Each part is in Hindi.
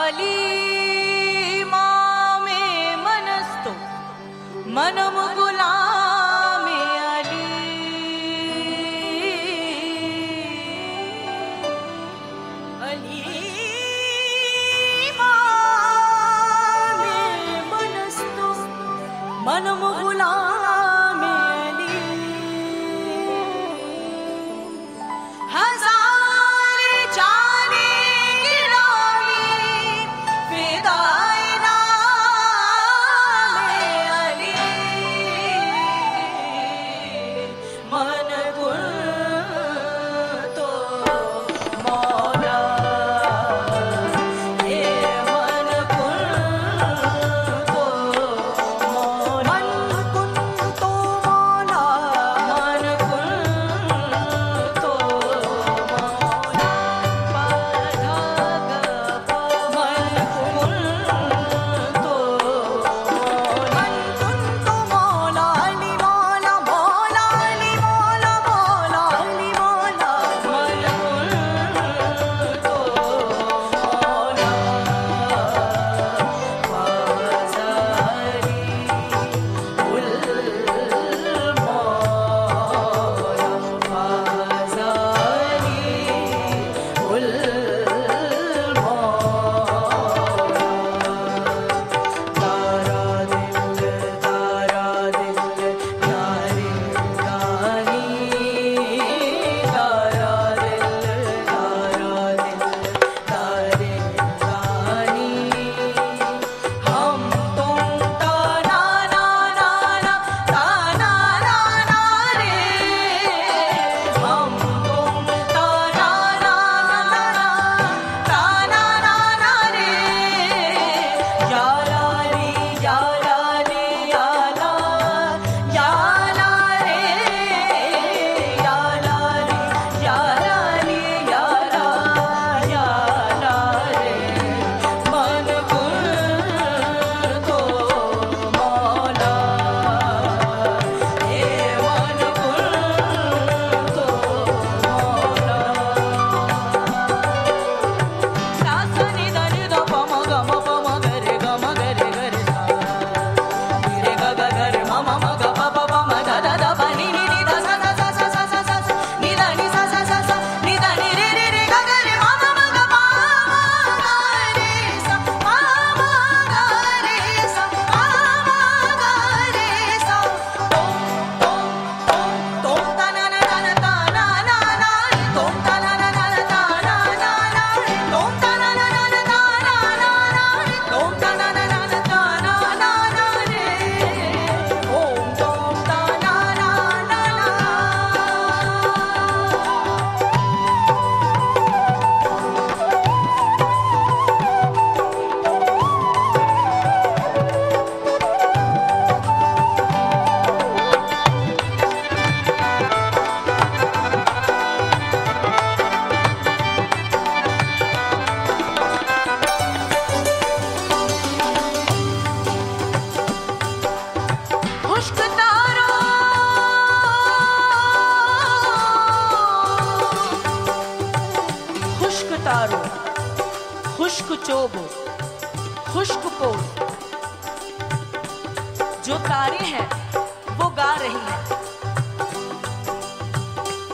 अलीमा मे मनस्तु मनमु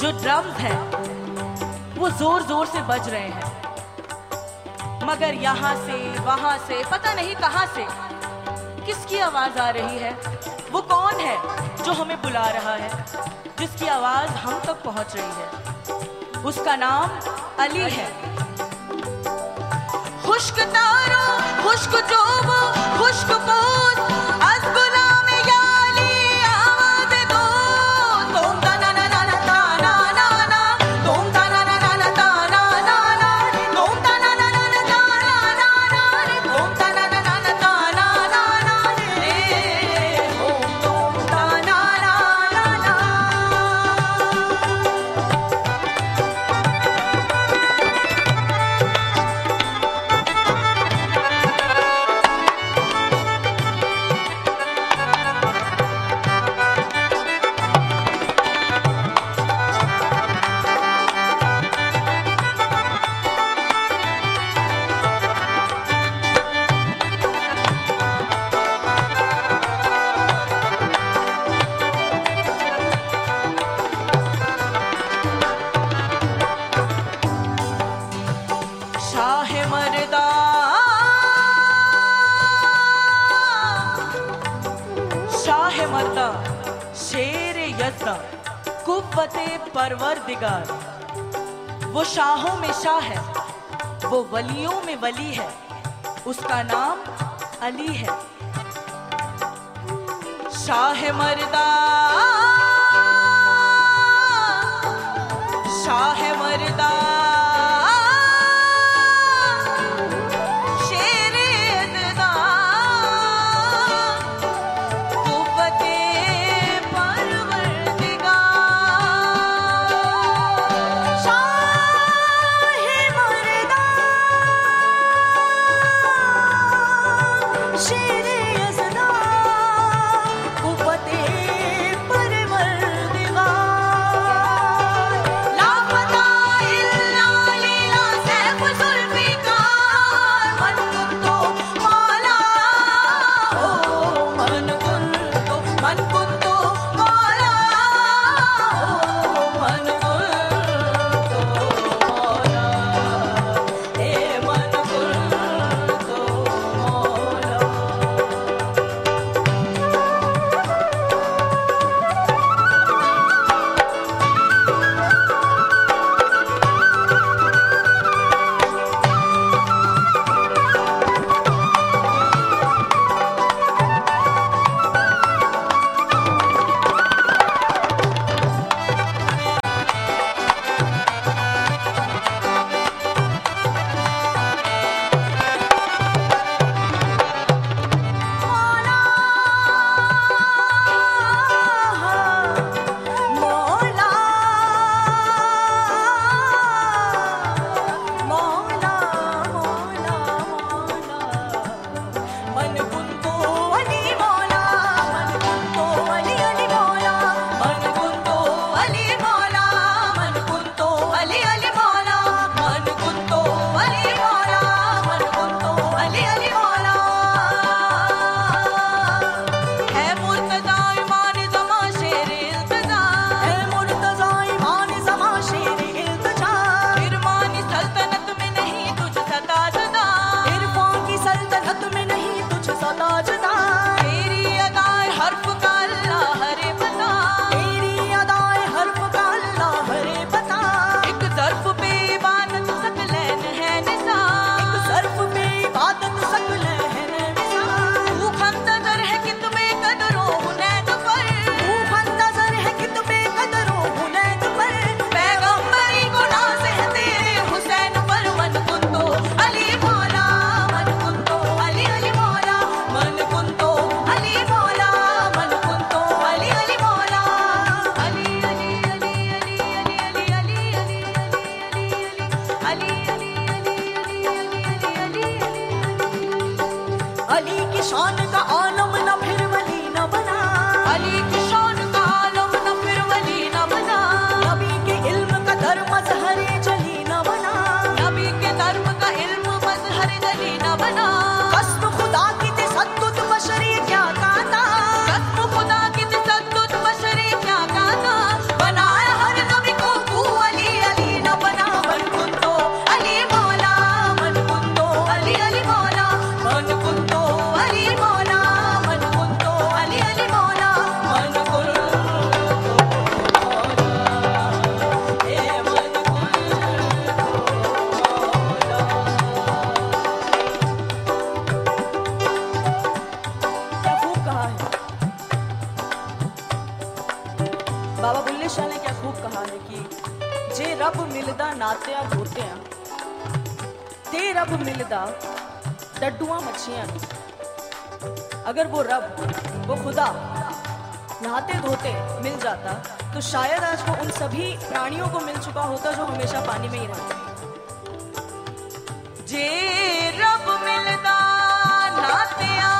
जो ड्रम्स है, वो ज़ोर ज़ोर से बज रहे हैं। मगर यहाँ से, वहाँ से, पता नहीं कहाँ से, किसकी आवाज़ आ रही है? वो कौन है जो हमें बुला रहा है, जिसकी आवाज़ हम तक पहुँच रही है? उसका नाम अली है। खुश्क तारो, खुश्क जो वो खुश्क दूसरा कुब्बते परवर दिगार वो शाहों में शाह है, वो वलियों में वली है, उसका नाम अली है। शाह मरदा 是 रब मिलता डड्डुआ मच्छियाँ अगर वो रब, वो खुदा नहाते धोते मिल जाता तो शायद आज वो उन सभी प्राणियों को मिल चुका होता जो हमेशा पानी में ही रहते। जे रब मिलता नाते आ